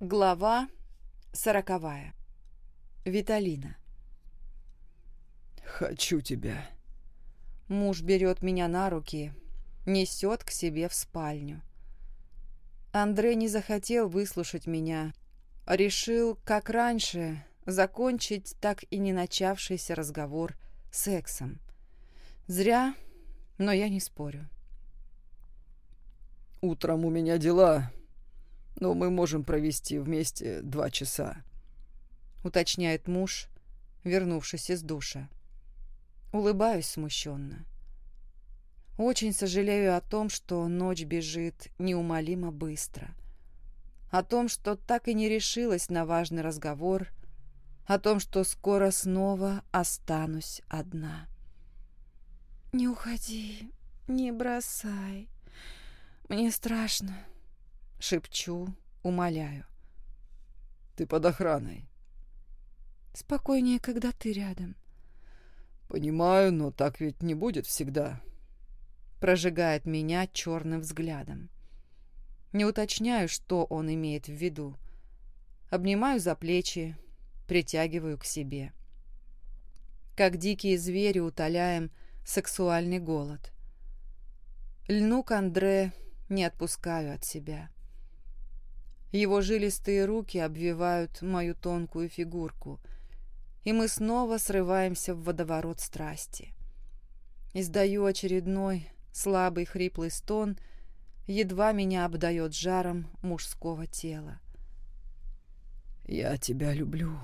Глава сороковая. Виталина. «Хочу тебя». Муж берет меня на руки, несет к себе в спальню. Андрей не захотел выслушать меня, решил, как раньше, закончить так и не начавшийся разговор сексом. Зря, но я не спорю. «Утром у меня дела, но мы можем провести вместе два часа», — уточняет муж, вернувшись из душа. Улыбаюсь смущенно. Очень сожалею о том, что ночь бежит неумолимо быстро. О том, что так и не решилась на важный разговор. О том, что скоро снова останусь одна. «Не уходи, не бросай. Мне страшно», — шепчу, умоляю. «Ты под охраной». «Спокойнее, когда ты рядом». «Понимаю, но так ведь не будет всегда», прожигает меня черным взглядом. Не уточняю, что он имеет в виду. Обнимаю за плечи, притягиваю к себе. Как дикие звери утоляем сексуальный голод. Льну к Андре, не отпускаю от себя. Его жилистые руки обвивают мою тонкую фигурку, и мы снова срываемся в водоворот страсти. Издаю очередной Слабый хриплый стон едва меня обдает жаром мужского тела. «Я тебя люблю»,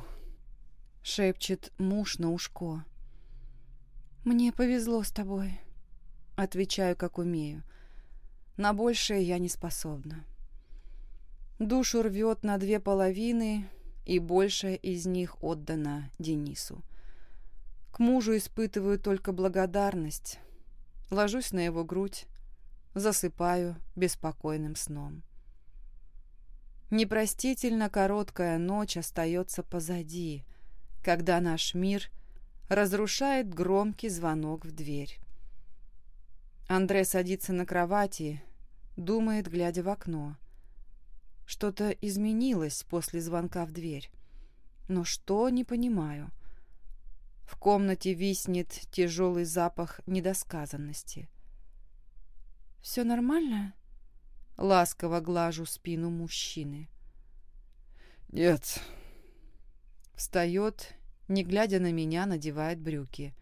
— шепчет муж на ушко. «Мне повезло с тобой», — отвечаю, как умею. На большее я не способна. Душу рвет на две половины, и большая из них отдана Денису. К мужу испытываю только благодарность, ложусь на его грудь, засыпаю беспокойным сном. Непростительно короткая ночь остается позади, когда наш мир разрушает громкий звонок в дверь. Андре садится на кровати, думает, глядя в окно. Что-то изменилось после звонка в дверь. Но что, не понимаю. В комнате виснет тяжелый запах недосказанности. «Все нормально?» Ласково глажу спину мужчины. «Нет». Встает, не глядя на меня, надевает брюки.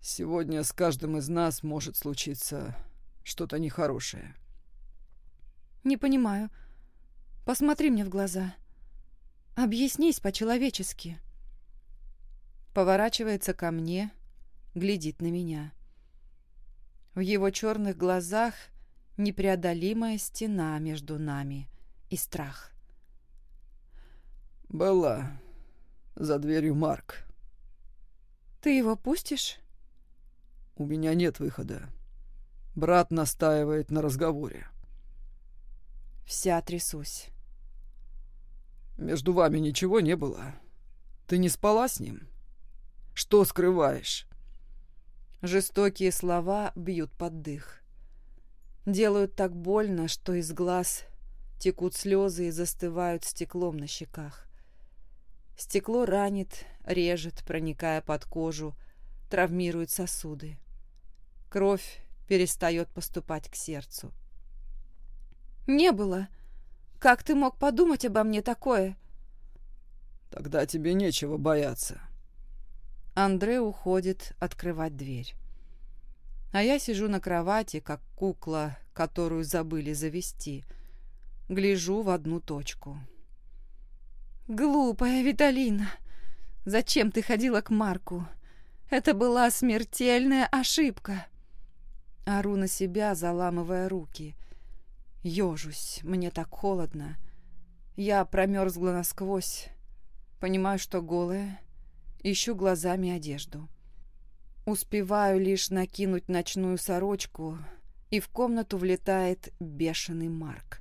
«Сегодня с каждым из нас может случиться что-то нехорошее». «Не понимаю. Посмотри мне в глаза. Объяснись по-человечески» поворачивается ко мне, глядит на меня. В его черных глазах непреодолимая стена между нами и страх. «Белла, за дверью Марк». «Ты его пустишь?» «У меня нет выхода. Брат настаивает на разговоре». Вся трясусь. «Между вами ничего не было? Ты не спала с ним?» Что скрываешь?» Жестокие слова бьют под дых. Делают так больно, что из глаз текут слезы и застывают стеклом на щеках. Стекло ранит, режет, проникая под кожу, травмирует сосуды. Кровь перестает поступать к сердцу. «Не было! Как ты мог подумать обо мне такое?» «Тогда тебе нечего бояться», Андре уходит открывать дверь. А я сижу на кровати, как кукла, которую забыли завести. Гляжу в одну точку. «Глупая Виталина! Зачем ты ходила к Марку? Это была смертельная ошибка!» Ору на себя, заламывая руки. Ёжусь, мне так холодно. Я промерзла насквозь. Понимаю, что голая, Ищу глазами одежду. Успеваю лишь накинуть ночную сорочку, и в комнату влетает бешеный Марк.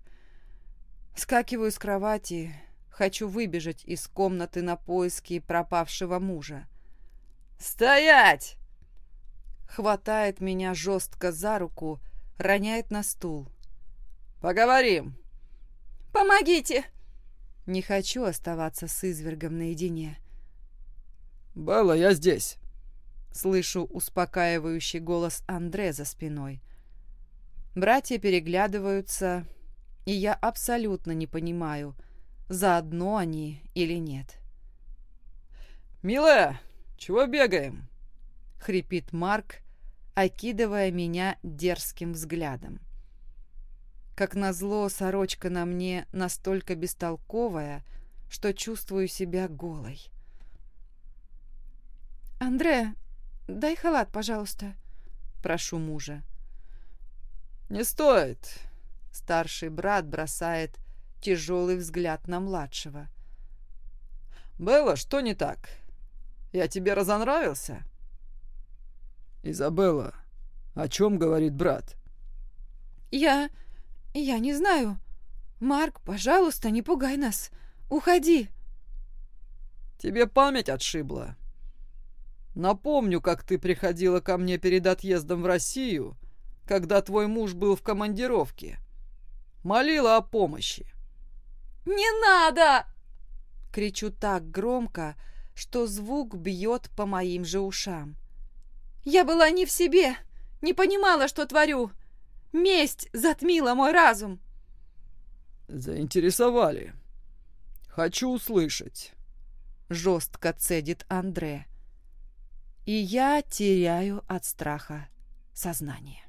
Скакиваю с кровати, хочу выбежать из комнаты на поиски пропавшего мужа. «Стоять!» Хватает меня жестко за руку, роняет на стул. «Поговорим!» «Помогите!» Не хочу оставаться с извергом наедине. «Белла, я здесь!» Слышу успокаивающий голос Андре за спиной. Братья переглядываются, и я абсолютно не понимаю, заодно они или нет. «Милая, чего бегаем?» — хрипит Марк, окидывая меня дерзким взглядом. Как назло, сорочка на мне настолько бестолковая, что чувствую себя голой. «Андре, дай халат, пожалуйста», — прошу мужа. «Не стоит», — старший брат бросает тяжелый взгляд на младшего. «Белла, что не так? Я тебе разонравился?» «Изабелла, о чем говорит брат?» «Я... я не знаю. Марк, пожалуйста, не пугай нас. Уходи!» «Тебе память отшибла. Напомню, как ты приходила ко мне перед отъездом в Россию, когда твой муж был в командировке. Молила о помощи. «Не надо!» Кричу так громко, что звук бьет по моим же ушам. «Я была не в себе, не понимала, что творю. Месть затмила мой разум». «Заинтересовали. Хочу услышать», — жестко цедит Андре. И я теряю от страха сознание.